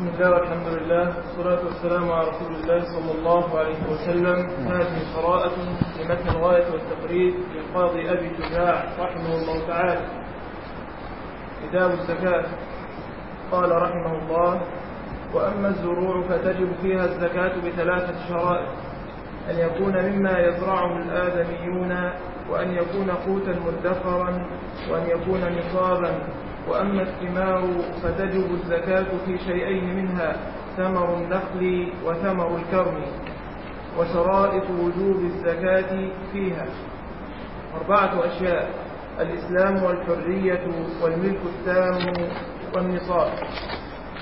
بسم الله والحمد لله والصلاة والسلام على رسول الله صلى الله عليه وسلم. هذه قراءة لمتن الغاية والتقريب للقاضي أبي شجاع رحمه الله تعالى. كتاب الزكاة. قال رحمه الله وأما الزروع فتجب فيها الزكاة بثلاثة شرائط أن يكون مما يزرعه الآدميون وأن يكون قوتا مدخرا وأن يكون نصابا. وأما الثمار فتجب الزكاة في شيئين منها ثمر النخل وثمر الكرم وشرائط وجوب الزكاة فيها. أربعة أشياء الإسلام والحرية والملك التام والنصاب.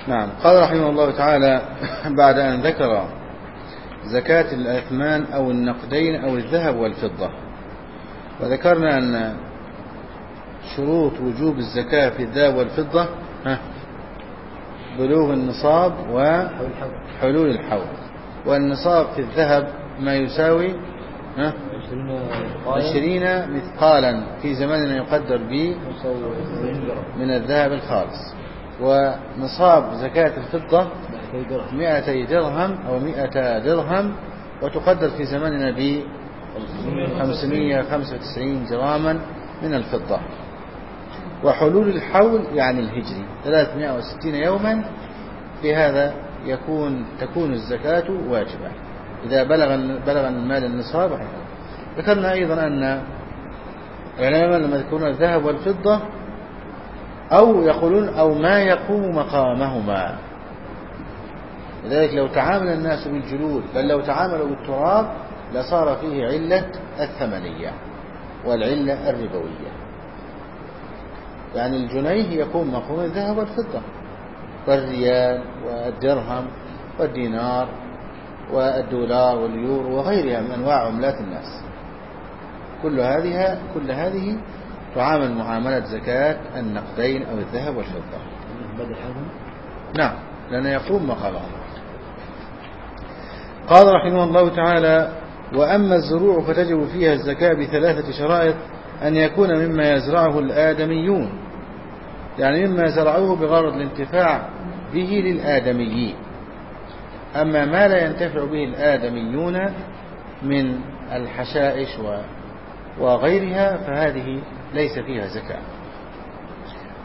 نعم. قال رحمه الله تعالى بعد أن ذكر زكاة الأثمان أو النقدين أو الذهب والفضة. وذكرنا أن شروط وجوب الزكاة في الذهب والفضة ها بلوغ النصاب وحلول الحول والنصاب في الذهب ما يساوي ها عشرين مثقالا في زماننا يقدر ب من الذهب الخالص. ونصاب زكاة الفضة مئتي درهم أو مئة درهم وتقدر في زماننا ب 595 جراما من الفضة. وحلول الحول يعني الهجري. 360 يوما بهذا يكون تكون الزكاة واجبة. إذا بلغ بلغ المال النصاب ذكرنا أيضا أن العلماء لما يذكرون الذهب والفضة أو يقولون أو ما يقوم مقامهما. لذلك لو تعامل الناس بالجلود بل لو تعاملوا بالتراب لصار فيه علة الثمنية والعلة الربوية. يعني الجنيه يكون مقوم الذهب والفضة والريال والدرهم والدينار والدولار واليورو وغيرها من أنواع عملات الناس. كل هذه كل هذه تعامل معاملة زكاة النقدين أو الذهب والفضة. نعم لأنه يقوم مقامه قال رحمه الله تعالى وأما الزروع فتجب فيها الزكاة بثلاثة شرائط أن يكون مما يزرعه الآدميون يعني مما زرعوه بغرض الانتفاع به للآدميين. أما ما لا ينتفع به الآدميون من الحشائش وغيرها فهذه ليس فيها زكاة.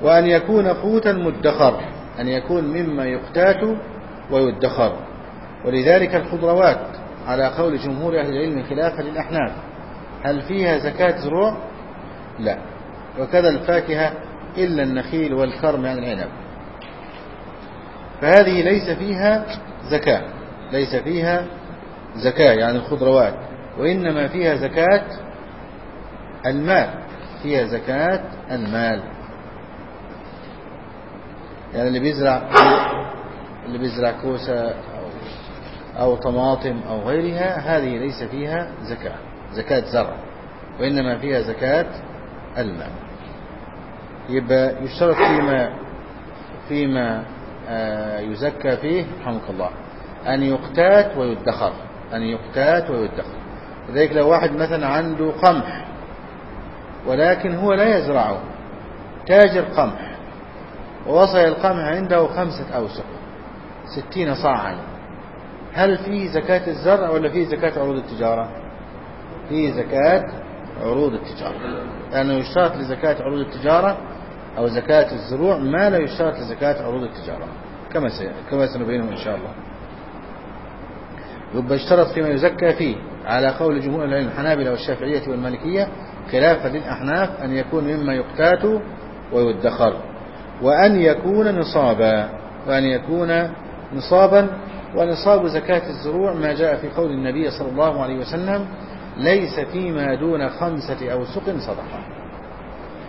وأن يكون قوتا مدخر أن يكون مما يقتات ويدخر. ولذلك الخضروات على قول جمهور أهل العلم خلافا للأحناف هل فيها زكاة زروع؟ لا. وكذا الفاكهة إلا النخيل والكرم يعني العنب. فهذه ليس فيها زكاة. ليس فيها زكاة يعني الخضروات وإنما فيها زكاة المال. فيها زكاة المال. يعني اللي بيزرع اللي بيزرع كوسة أو, أو طماطم أو غيرها هذه ليس فيها زكاة. زكاة زرع. وإنما فيها زكاة الماء يبقى يشترط فيما فيما يزكى فيه رحمك الله. أن يقتات ويدخر. أن يقتات ويدخر. لذلك لو واحد مثلا عنده قمح ولكن هو لا يزرعه تاجر قمح ووصل القمح عنده خمسة أوسق ستين صاعا. هل فيه زكاة الزرع ولا فيه زكاة عروض التجارة؟ فيه زكاة عروض التجارة. لأنه يشترط لزكاة عروض التجارة أو زكاة الزروع ما لا يشترط لزكاة عروض التجارة. كما كما سنبينه إن شاء الله. يبقى اشترط فيما يزكى فيه على قول جمهور العلم الحنابلة والشافعية والمالكية خلافا للأحناف أن يكون مما يقتات ويدخر وأن يكون نصابا وأن يكون نصابا ونصاب زكاة الزروع ما جاء في قول النبي صلى الله عليه وسلم ليس فيما دون خمسة أوسق صدقة.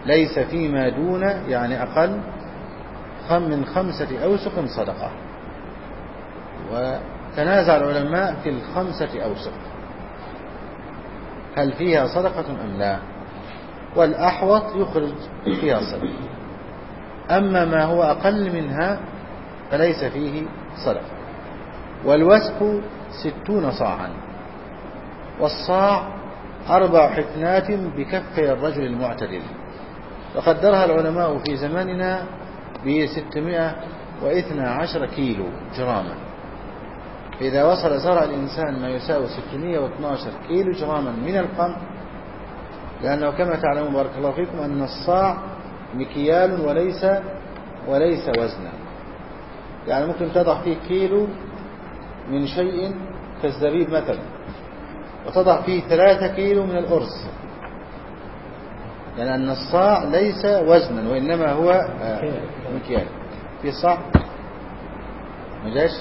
ليس فيما دون يعني أقل من خمسة أوسق صدقة. وتنازع العلماء في الخمسة أوسق. هل فيها صدقة أم لا؟ والأحوط يخرج فيها صدقة. أما ما هو أقل منها فليس فيه صدقة. والوسق ستون صاعا. والصاع أربع حفنات بكفي الرجل المعتدل. وقدرها العلماء في زماننا ب 600 واثنى عشر كيلو جراما. إذا وصل زرع الإنسان ما يساوي 612 كيلو جراما من القمح لأنه كما تعلمون بارك الله فيكم أن الصاع مكيال وليس وليس وزنا. يعني ممكن تضع فيه كيلو من شيء كالزبيب مثلا. وتضع فيه ثلاثة كيلو من الأرز. لأن يعني الصاع ليس وزنا وإنما هو آه، مكيال. في صاع؟ ما جاش؟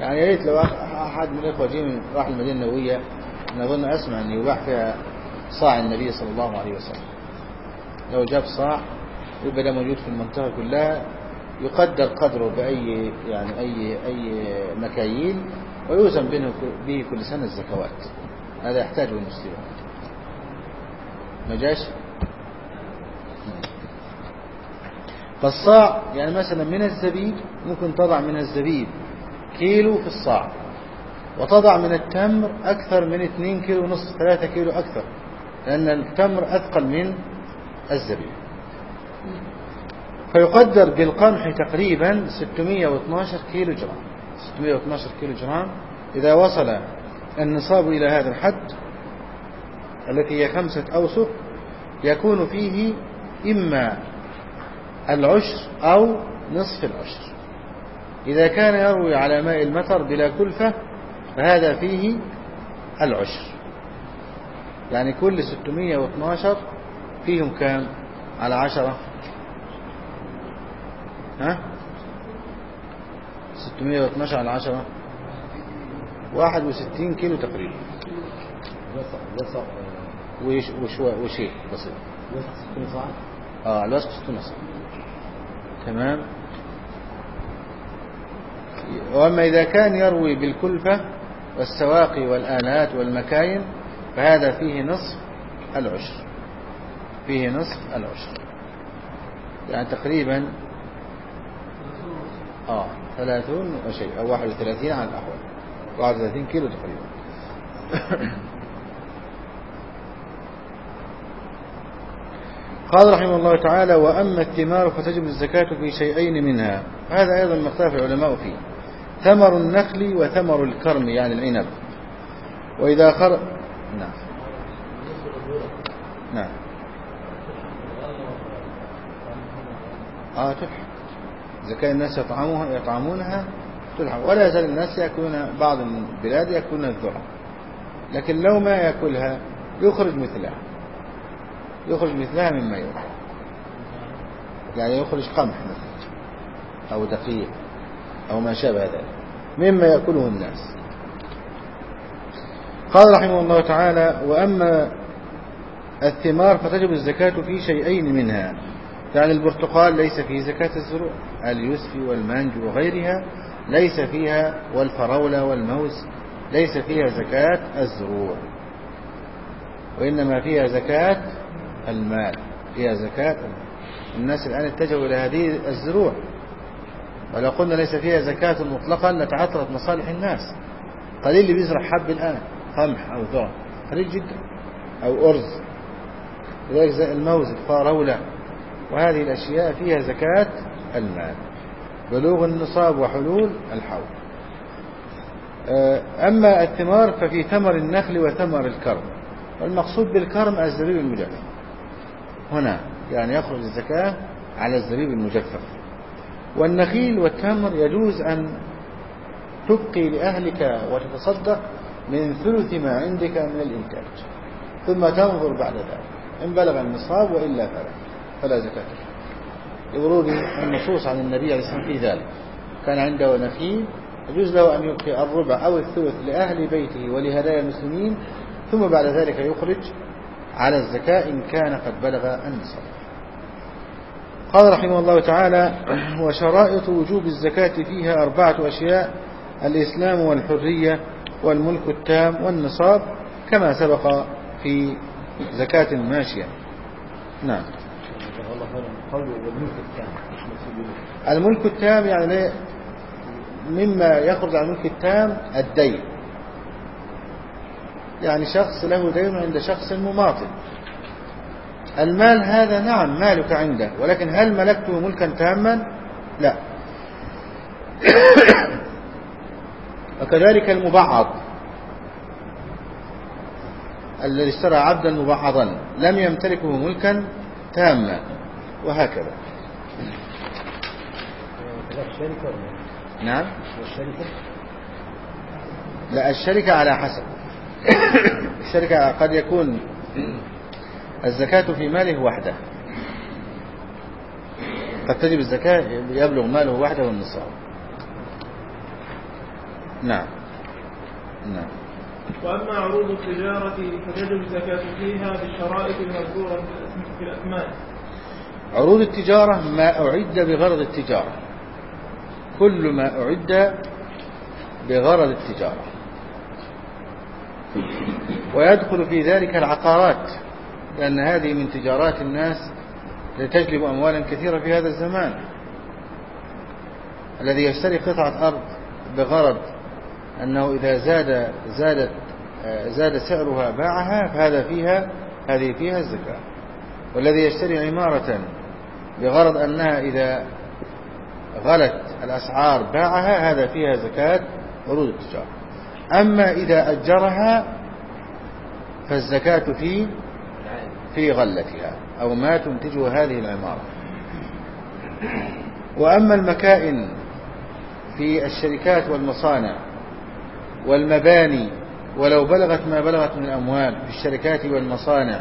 يعني يا ريت لو أحد من الإخوة جي راح المدينة النبوية أنا أظن أسمع أن يباع فيها صاع النبي صلى الله عليه وسلم. لو جاب صاع يبقى ده موجود في المنطقة كلها يقدر قدره بأي يعني أي أي مكاييل ويوزن به كل سنة الزكوات. هذا يحتاجه المسلمون ما جاش فالصاع يعني مثلا من الزبيب ممكن تضع من الزبيب كيلو في الصاع. وتضع من التمر أكثر من 2 كيلو ونصف 3 كيلو أكثر. لأن التمر أثقل من الزبيب. فيقدر بالقمح تقريبا 612 كيلو جرام. 612 كيلو جرام. إذا وصل النصاب إلى هذا الحد التي هي خمسة أوسق يكون فيه إما العشر أو نصف العشر. إذا كان يروي على ماء المطر بلا كلفة فهذا فيه العشر. يعني كل 612 فيهم كام؟ على عشرة. ها؟ 612 على عشرة. 61 كيلو تقريبا. وش وش وشيء بسيط. آه الوسط 60 صاع تمام. وأما إذا كان يروي بالكلفة والسواقي والآلات والمكاين فهذا فيه نصف العشر. فيه نصف العشر. يعني تقريبا آه ثلاثون وشيء أو واحد وثلاثين على الأحوال. واحد وثلاثين كيلو تقريبا. قال رحمه الله تعالى وأما الثمار فتجب الزكاة في شيئين منها. هذا أيضا ما اختلف العلماء فيه. ثمر النخل وثمر الكرم يعني العنب. وإذا خر نعم. نعم. آه تلحق إذا كان الناس يطعموها يطعمونها تلحق. ولا يزال الناس يأكلون بعض البلاد يأكلون الذرة. لكن لو ما يأكلها يخرج مثلها. يخرج مثلها مما يأكل يعني يخرج قمح مثلا أو دقيق أو ما شابه ذلك. مما يأكله الناس. قال رحمه الله تعالى وأما الثمار فتجب الزكاة في شيئين منها. يعني البرتقال ليس فيه زكاة الزروع اليوسفي والمانج وغيرها ليس فيها والفراولة والموز ليس فيها زكاة الزروع. وإنما فيها زكاة المال فيها زكاة الناس الآن اتجهوا إلى هذه الزروع. ولو قلنا ليس فيها زكاة مطلقا لتعطلت مصالح الناس. قليل اللي بيزرع حب الآن قمح أو ذرة قليل جدا. أو أرز لذلك الموز الفارولة وهذه الأشياء فيها زكاة المال بلوغ النصاب وحلول الحول. أما الثمار ففي ثمر النخل وثمر الكرم والمقصود بالكرم الزبيب المجفف. هنا يعني يخرج الزكاة على الزبيب المجفف. والنخيل والتمر يجوز أن تبقي لأهلك وتتصدق من ثلث ما عندك من الإنتاج ثم تنظر بعد ذلك إن بلغ النصاب وإلا فلا. فلا زكاة يقولون النصوص عن النبي عليه الصلاة والسلام في ذلك. كان عنده نخيل يجوز له أن يبقي الربع أو الثلث لأهل بيته ولهدايا المسلمين ثم بعد ذلك يخرج على الزكاة إن كان قد بلغ النصاب قال رحمه الله تعالى وشرائط وجوب الزكاة فيها أربعة أشياء الإسلام والحرية والملك التام والنصاب كما سبق في زكاة الماشية نعم. الملك التام يعني مما يخرج عن الملك التام الدين. يعني شخص له دين عند شخص مماطل. المال هذا نعم مالك عنده ولكن هل ملكته ملكا تاما؟ لا. وكذلك المبعض. الذي اشترى عبدا مبعضا لم يمتلكه ملكا تاما. وهكذا. نعم. لا الشركة على حسب. الشركة قد يكون الزكاة في ماله وحده. قد تجب الزكاة يبلغ ماله وحده النصاب. نعم. نعم. وأما عروض التجارة فتجب الزكاة فيها بالشرائط المذكورة في الأثمان عروض التجارة ما أعد بغرض التجارة. كل ما أعد بغرض التجارة. ويدخل في ذلك العقارات لأن هذه من تجارات الناس لتجلب أموالا كثيرة في هذا الزمان. الذي يشتري قطعة أرض بغرض أنه إذا زاد زادت زاد سعرها باعها فهذا فيها هذه فيها الزكاة. والذي يشتري عمارة بغرض أنها إذا غلت الأسعار باعها هذا فيها زكاة عروض التجارة. أما إذا أجرها فالزكاة في في غلتها أو ما تنتجه هذه العمارة. وأما المكائن في الشركات والمصانع والمباني ولو بلغت ما بلغت من الأموال في الشركات والمصانع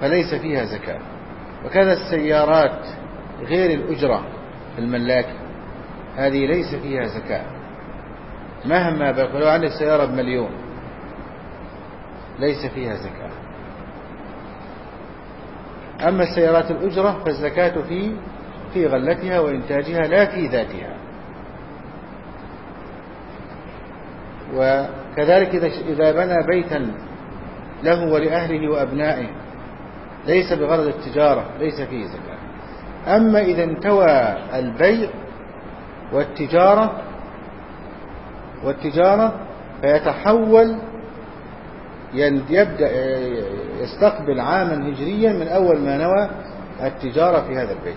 فليس فيها زكاة. وكذا السيارات غير الأجرة الملاك هذه ليس فيها زكاة. مهما بلغ لو عندك سيارة بمليون ليس فيها زكاة. أما السيارات الأجرة فالزكاة في في غلتها وإنتاجها لا في ذاتها. وكذلك إذا بنى بيتا له ولأهله وأبنائه ليس بغرض التجارة ليس فيه زكاة. أما إذا انتوى البيع والتجارة والتجارة فيتحول يبدأ يستقبل عاما هجريا من أول ما نوى التجارة في هذا البيت.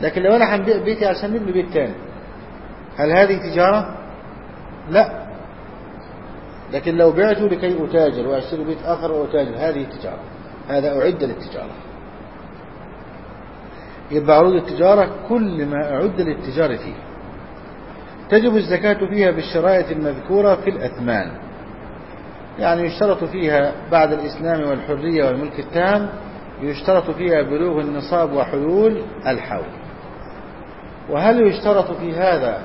لكن لو أنا هنبيع بيتي عشان نبني بيت تاني هل هذه تجارة؟ لا. لكن لو بعته لكي أتاجر وأشتري بيت آخر وأتاجر هذه تجارة. هذا أعد للتجارة. يبقى عروض التجارة كل ما أعد للتجارة فيه تجب الزكاة فيها بالشرائط المذكورة في الأثمان. يعني يشترط فيها بعد الإسلام والحرية والملك التام يشترط فيها بلوغ النصاب وحلول الحول. وهل يشترط في هذا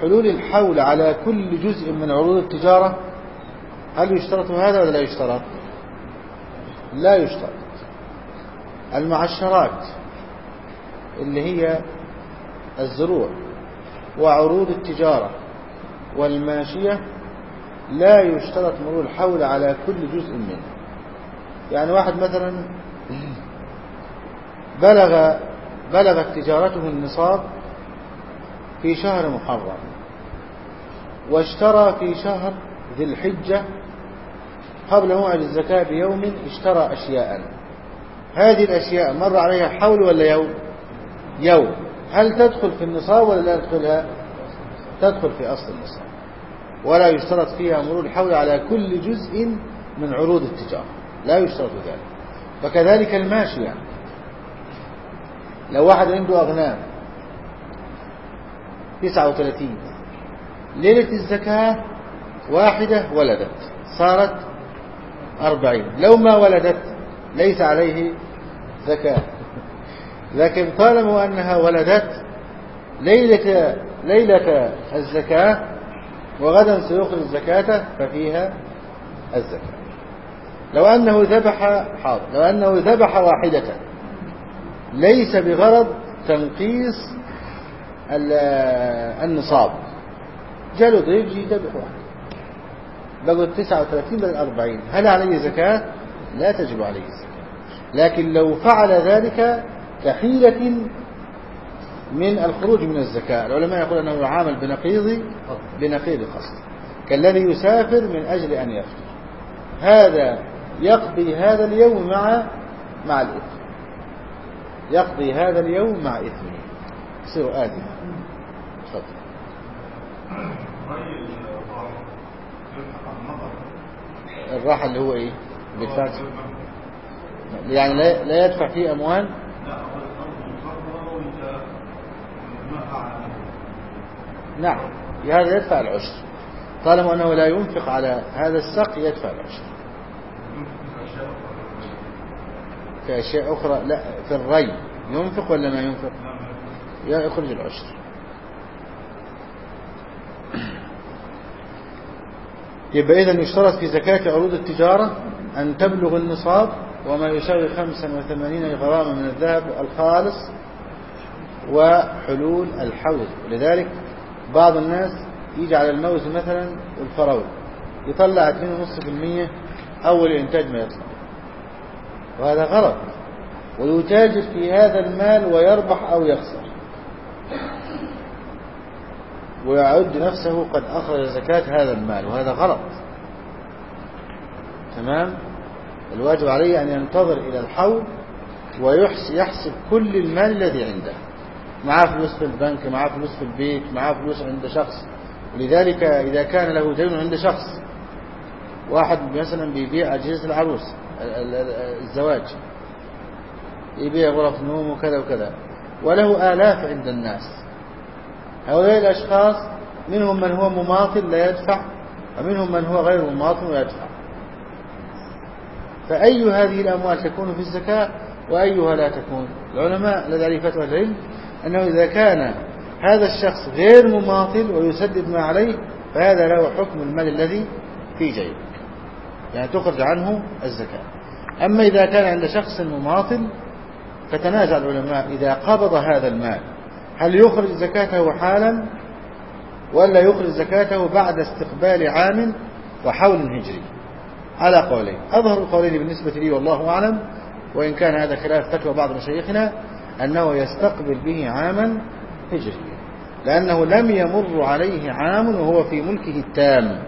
حلول الحول على كل جزء من عروض التجارة؟ هل يشترط هذا ولا لا يشترط؟ لا يشترط. المعشرات اللي هي الزروع وعروض التجارة والماشية لا يشترط مرور الحول على كل جزء منه يعني واحد مثلا بلغ بلغت تجارته النصاب في شهر محرم واشترى في شهر ذي الحجة قبل موعد الزكاة بيوم اشترى أشياء. هذه الأشياء مر عليها حول ولا يوم؟ يوم. هل تدخل في النصاب ولا لا تدخلها؟ تدخل في أصل النصاب. ولا يشترط فيها مرور الحول على كل جزء من عروض التجارة. لا يشترط ذلك. فكذلك الماشية. لو واحد عنده أغنام 39 ليلة الزكاة واحدة ولدت صارت أربعين. لو ما ولدت ليس عليه زكاة. لكن طالما أنها ولدت ليلة, ليلة الزكاة وغدا سيخرج الزكاة ففيها الزكاة. لو أنه ذبح حاضر. لو أنه ذبح واحدة ليس بغرض تنقيص النصاب. ضيف يجي يذبح واحد بقوا 39 بدل 40 هل عليه زكاة؟ لا تجب عليه الزكاة لكن لو فعل ذلك كحيلة من الخروج من الزكاة. العلماء يقول أنه يعامل بنقيض بنقيض قصد. كالذي يسافر من أجل أن يفطر هذا يقضي هذا اليوم مع مع الإثم. يقضي هذا اليوم مع إثمه. يصير آثما تفضل. الراحة اللي هو إيه؟ بالفعل يعني لا, لا يدفع فيه أموال؟ نعم هذا يدفع العشر. طالما أنه لا ينفق على هذا السق يدفع العشر. في أشياء أخرى لا في الري ينفق ولا ما ينفق؟ يخرج العشر. يبقى إذا يشترط في زكاة عروض التجارة أن تبلغ النصاب وما يساوي 85 غراما من الذهب الخالص وحلول الحول ولذلك بعض الناس يجي على الموز مثلا والفراولة يطلع 2.5% أول إنتاج ما يطلع وهذا غلط ويتاجر في هذا المال ويربح أو يخسر. ويعد نفسه قد أخرج زكاة هذا المال وهذا غلط. تمام؟ الواجب عليه أن ينتظر إلى الحول ويحسب كل المال الذي عنده. معاه فلوس في البنك معاه فلوس في البيت معاه فلوس عند شخص. ولذلك إذا كان له دين عند شخص واحد مثلا بيبيع أجهزة العروس الزواج يبيع غرف نوم وكذا وكذا وله آلاف عند الناس. هؤلاء الأشخاص منهم من هو مماطل لا يدفع ومنهم من هو غير مماطل ويدفع فأي هذه الأموال تكون في الزكاة وأيها لا تكون؟ العلماء الذي فتوى العلم أنه إذا كان هذا الشخص غير مماطل ويسدد ما عليه فهذا له حكم المال الذي في جيبك يعني تخرج عنه الزكاة. أما إذا كان عند شخص مماطل فتنازع العلماء إذا قبض هذا المال. هل يخرج زكاته حالا ولا يخرج زكاته بعد استقبال عام وحول هجري على قولين. أظهر القولين بالنسبة لي والله أعلم وإن كان هذا خلاف فتوى بعض مشايخنا أنه يستقبل به عاما هجري لأنه لم يمر عليه عام وهو في ملكه التام.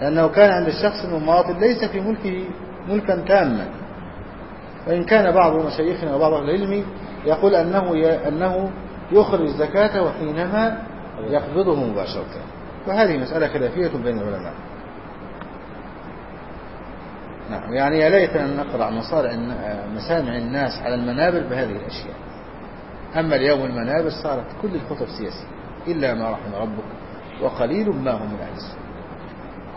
لأنه كان عند الشخص المماطل ليس في ملكه ملكا تاما. وإن كان بعض مشايخنا وبعض العلم يقول أنه أنه يخرج زكاته حينما يقبضه مباشرة. وهذه مسألة خلافية بين العلماء. نعم يعني يا ليت أن نقرأ مصارع مسامع الناس على المنابر بهذه الأشياء. أما اليوم المنابر صارت كل الخطب سياسية إلا ما رحم ربك وقليل ما هم من أهل السنة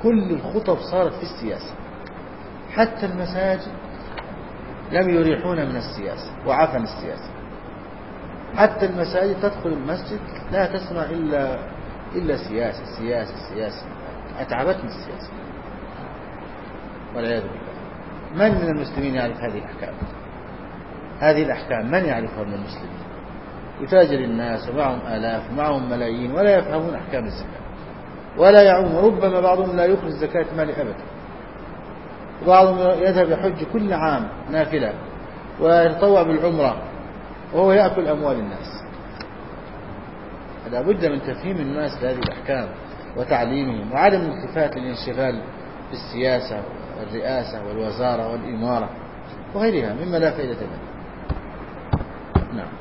كل الخطب صارت في السياسة. حتى المساجد لم يريحون من السياسة وعفن السياسة. حتى المساجد تدخل المسجد لا تسمع إلا إلا سياسة سياسة سياسة. أتعبتني السياسة. والعياذ بالله. من من المسلمين يعرف هذه الأحكام؟ هذه الأحكام من يعرفها من المسلمين؟ يتاجر الناس ومعهم آلاف ومعهم ملايين ولا يفهمون أحكام الزكاة. ولا يعون ربما بعضهم لا يخرج زكاة مال أبدا. وبعضهم يذهب يحج كل عام نافلة ويتطوع بالعمرة وهو يأكل أموال الناس. لا بد من تفهيم الناس لهذه الأحكام وتعليمهم وعدم الالتفات للانشغال بالسياسة والرئاسة والوزارة والإمارة وغيرها مما لا فائدة له. نعم.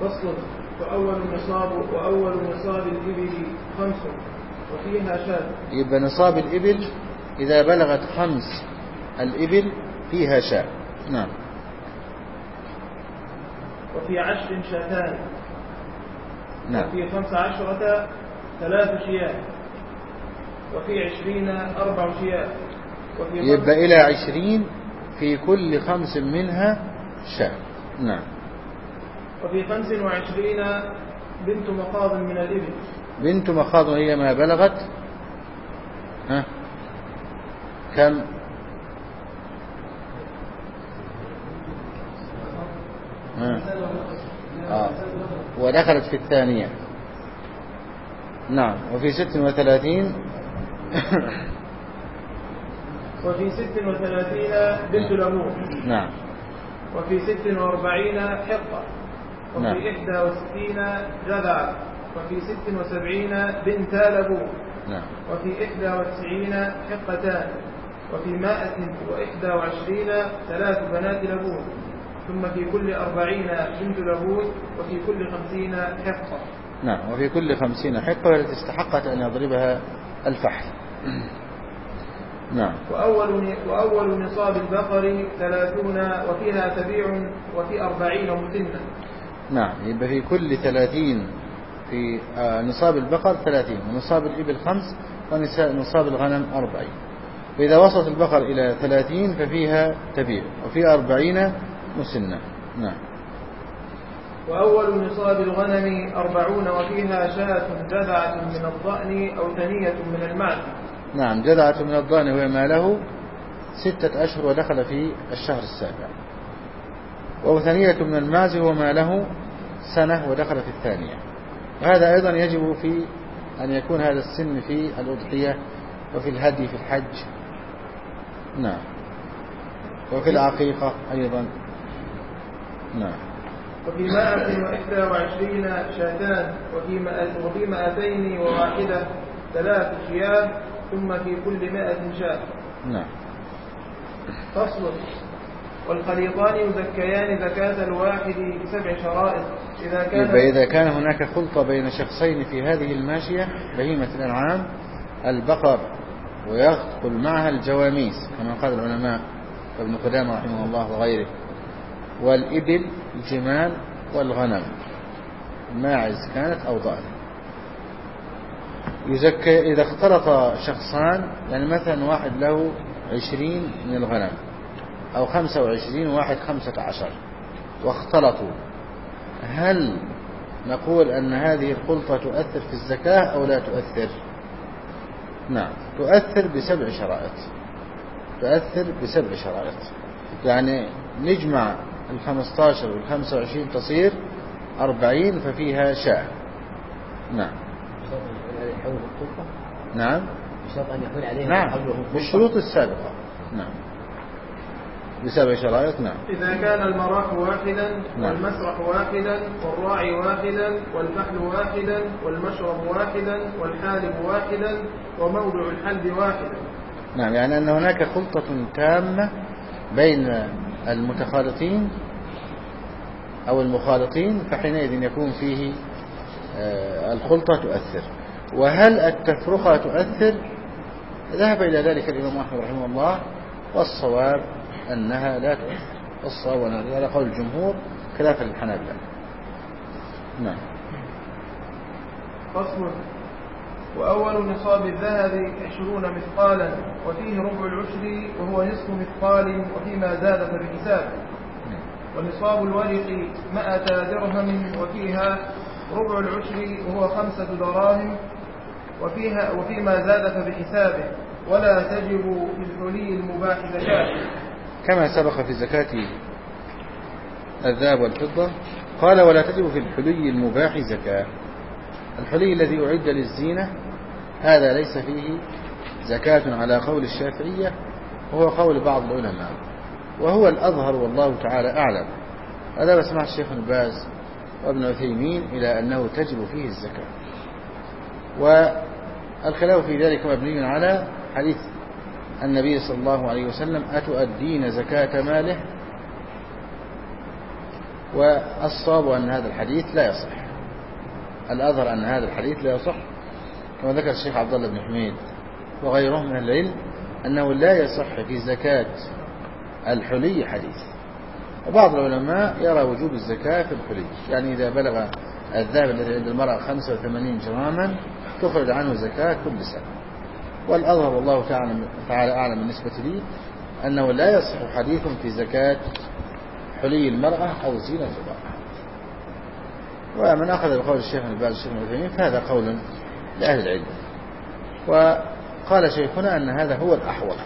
فصل. وأول نصاب الإبل خمس وفيها شاة يبقى نصاب الإبل إذا بلغت خمس الإبل فيها شاة نعم. وفي عشر شاتان نعم. وفي خمس عشرة ثلاث شياه وفي عشرين أربع شياه وفي يبقى إلى عشرين في كل خمس منها شاة نعم. وفي خمس وعشرين بنت مخاض من الإبل. بنت مخاض هي ما بلغت ها؟ كم؟ ها؟ آه. ودخلت في الثانية. نعم. وفي ست وثلاثين؟ وفي ست وثلاثين بنت لبون نعم. وفي ست وأربعين حقة. نعم. وفي إحدى وستين جذع وفي ست وسبعين بنت لبون نعم. وفي إحدى وتسعين حقتان. وفي مائة وإحدى وعشرين ثلاث بنات لبون ثم في كل أربعين بنت لبون وفي كل خمسين حقة. نعم. وفي كل خمسين حقة التي استحقت أن يضربها الفحل. نعم. وأول, وأول نصاب البقر ثلاثون وفيها تبيع وفي أربعين مسنة. نعم. يبقى في كل ثلاثين في آه، نصاب البقر ثلاثين ونصاب الإبل خمس ونصاب الغنم أربعين. فإذا وصلت البقر إلى ثلاثين ففيها تبيع وفي أربعين مسنة. نعم. وأول نصاب الغنم أربعون وفيها شاة جذعة من الضأن أو ثنية من المعز نعم جذعة من الضأن وهي ما له ستة أشهر ودخل في الشهر السابع. وثنية من المعز هو ما له سنة ودخل في الثانية. وهذا أيضا يجب في أن يكون هذا السن في الأضحية وفي الهدي في الحج. نعم. وفي العقيقة أيضا. نعم. وفي مائة وإحدى وعشرين شاتان وفي وفي مائتين وواحدة ثلاث شياه ثم في كل مائة شاة. نعم. فصل. والخليطان يزكيان زكاة الواحد بسبع شرائط. إذا كان إذا كان هناك خلطة بين شخصين في هذه الماشية بهيمة الأنعام البقر ويدخل معها الجواميس كما قال العلماء ابن قدامة رحمه الله وغيره. والإبل الجمال والغنم. ماعز كانت أو ضأن يزكى إذا اختلط شخصان يعني مثلا واحد له عشرين من الغنم. أو خمسة وعشرين وواحد خمسة عشر. واختلطوا. هل نقول أن هذه الخلطة تؤثر في الزكاة أو لا تؤثر؟ نعم. تؤثر بسبع شرائط. تؤثر بسبع شرائط. يعني نجمع الخمستاشر والخمسة وعشرين تصير أربعين ففيها شاة. نعم. نعم. بشرط أن يكون عليه نعم. بالشروط السابقة. نعم. بسبع شرائط نعم. إذا كان المراح واحدا نعم. والمسرح واحدا والراعي واحدا والفحل واحدا والمشرب واحدا والحالب واحدا وموضع الحلب واحدا. نعم يعني أن هناك خلطة تامة بين المتخالطين أو المخالطين فحينئذ يكون فيه آه، الخلطة تؤثر. وهل التفرقة تؤثر؟ ذهب إلى ذلك الإمام أحمد رحمه الله والصواب أنها لا تؤثر والصواب على قول الجمهور خلافا للحنابلة نعم. فصل. وأول نصاب الذهب عشرون مثقالا وفيه ربع العشر وهو نصف مثقال وفيما زاد فبحساب. ونصاب الورق مائة درهم وفيها ربع العشر وهو خمسة دراهم وفيها وفيما زاد فبحسابه. ولا تجب في الحلي المباح زكاة. كما سبق في زكاة الذهب والفضة قال ولا تجب في الحلي المباح زكاة. الحلي الذي أعد للزينة هذا ليس فيه زكاة على قول الشافعية وهو قول بعض العلماء وهو الأظهر والله تعالى أعلم. هذا بسمع الشيخ الباز وابن عثيمين إلى أنه تجب فيه الزكاة. والخلاف في ذلك مبني على حديث النبي صلى الله عليه وسلم أتؤدين زكاة ماله؟ والصواب أن هذا الحديث لا يصح. الأظهر أن هذا الحديث لا يصح. كما ذكر الشيخ عبد الله بن حميد وغيره من العلم أنه لا يصح في زكاة الحلي حديث. وبعض العلماء يرى وجوب الزكاة في الحلي. يعني إذا بلغ الذهب الذي عند المرأة 85 جراما تخرج عنه زكاة كل سنة. والأظهر والله تعالى أعلم بالنسبة لي أنه لا يصح حديث في زكاة حلي المرأة أو زينة المرأة ومن أخذ بقول الشيخ بعد الشيخ العثيمين فهذا قول لأهل العلم. وقال شيخنا أن هذا هو الأحوط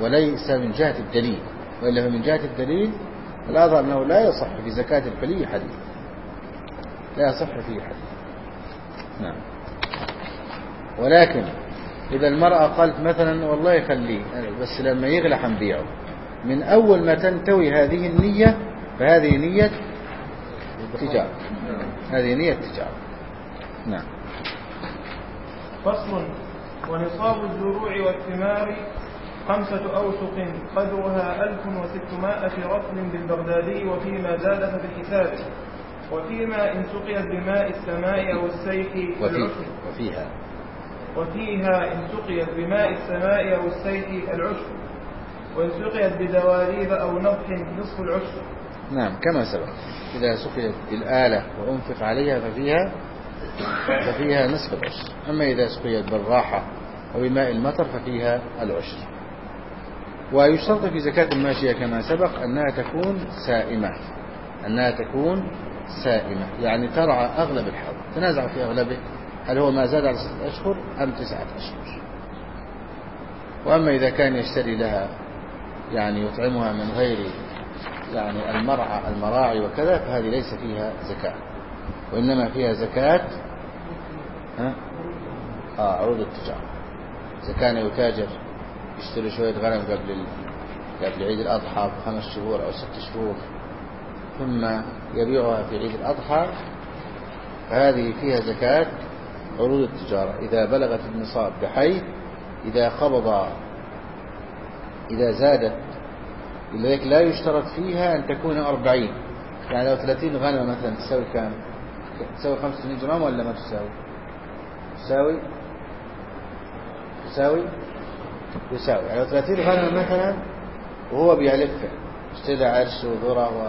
وليس من جهة الدليل وإلا من جهة الدليل الأظهر أنه لا يصح في زكاة الحلي حديث. لا يصح فيه حديث. نعم. ولكن إذا المرأة قالت مثلا والله خليه بس لما يغلى حنبيعه من أول ما تنتوي هذه النية فهذه نية تجارة. هذه نية تجارة. نعم. فصل. ونصاب الزروع والثمار خمسة أوسق قدرها ألف وستمائة رطل بالبغدادي وفيما زاد فبحسابه وفيما إن سقيت بماء السماء أو السيف وفي العشر وفيها. وفيها إن سقيت بماء السماء أو السيف العشر وإن سقيت بدواليب أو نضح نصف العشر نعم كما سبق. إذا سقيت بالآلة وأنفق عليها ففيها ففيها نصف العشر أما إذا سقيت بالراحة وبماء المطر ففيها العشر ويشترط في زكاة الماشية كما سبق أنها تكون سائمة. أنها تكون سائمة. يعني ترعى أغلب الحول تنازع في أغلبه. هل هو ما زاد على ستة أشهر أم تسعة أشهر؟ وأما إذا كان يشتري لها يعني يطعمها من غير يعني المرعى المراعي وكذا فهذه ليس فيها زكاة. وإنما فيها زكاة ها؟ آه عروض التجارة. إذا كان يتاجر يشتري شوية غنم قبل ال... قبل عيد الأضحى بخمس شهور أو ست شهور ثم يبيعها في عيد الأضحى فهذه فيها زكاة. عروض التجارة. إذا بلغت النصاب بحيث إذا قبض إذا زادت لذلك لا يشترط فيها أن تكون أربعين. يعني لو ثلاثين غنمة مثلا تساوي كام؟ تساوي خمسة جرام ولا ما تساوي؟ تساوي؟ تساوي؟ يساوي. يعني لو ثلاثين غنمة مثلا وهو بيعلفها اشترى عرش وذرة و...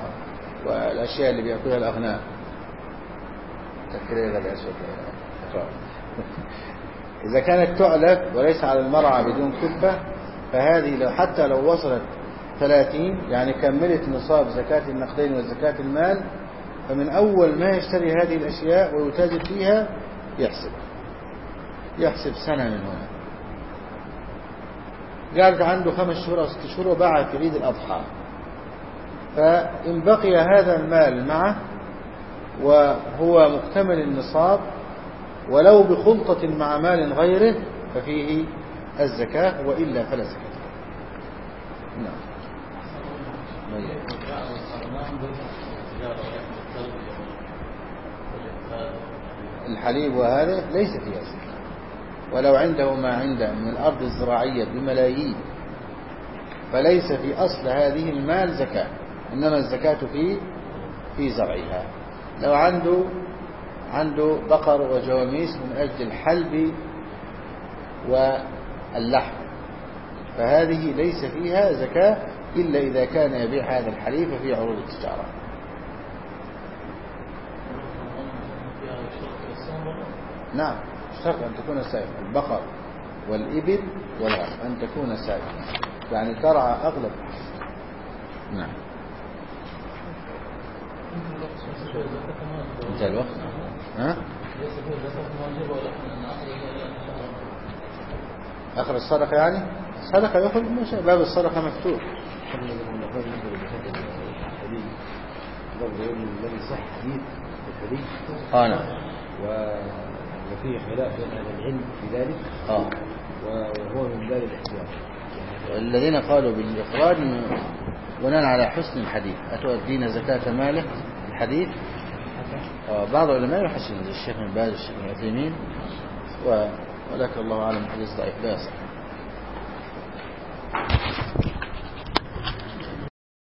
والأشياء اللي بيأكلها الأغنام تذكري العرش وذرة إذا كانت تعلف وليس على المرعى بدون كلفة فهذه لو حتى لو وصلت ثلاثين يعني كملت نصاب زكاة النقدين وزكاة المال فمن أول ما يشتري هذه الأشياء ويتاجر فيها يحسب. يحسب سنة من هنا. قالت عنده خمس شهور أو ست شهور وباعها في عيد الأضحى. فإن بقي هذا المال معه وهو مكتمل النصاب ولو بخلطة مع مال غيره ففيه الزكاة وإلا فلا زكاة. نعم. الحليب وهذا ليس فيها زكاة. ولو عنده ما عنده من الأرض الزراعية بملايين فليس في أصل هذه المال زكاة إنما الزكاة في في زرعها. لو عنده عنده بقر وجواميس من أجل الحلب واللحم. فهذه ليس فيها زكاة إلا إذا كان يبيع هذا الحليب في عروض التجارة. نعم شرط أن تكون سائمة البقر والإبل والغنم أن تكون سائمة يعني ترعى أغلب. نعم. انتهى الوقت. ها؟ آخر الصدقة يعني؟ الصدقة يأخذ ما شاء باب الصدقة مفتوح. الذي صح حديث الحديث آه نعم. وفيه خلاف بين أهل العلم في ذلك. آه. وهو من باب الاحتياط الذين قالوا بالإخراج بناء على حسن الحديث. أتؤدين زكاة ماله؟ الحديث. آه بعض العلماء يحسن. الشيخ من باز الشيخ من عثيمين. ولكن الله أعلم حديث ضعيف. لا يصح.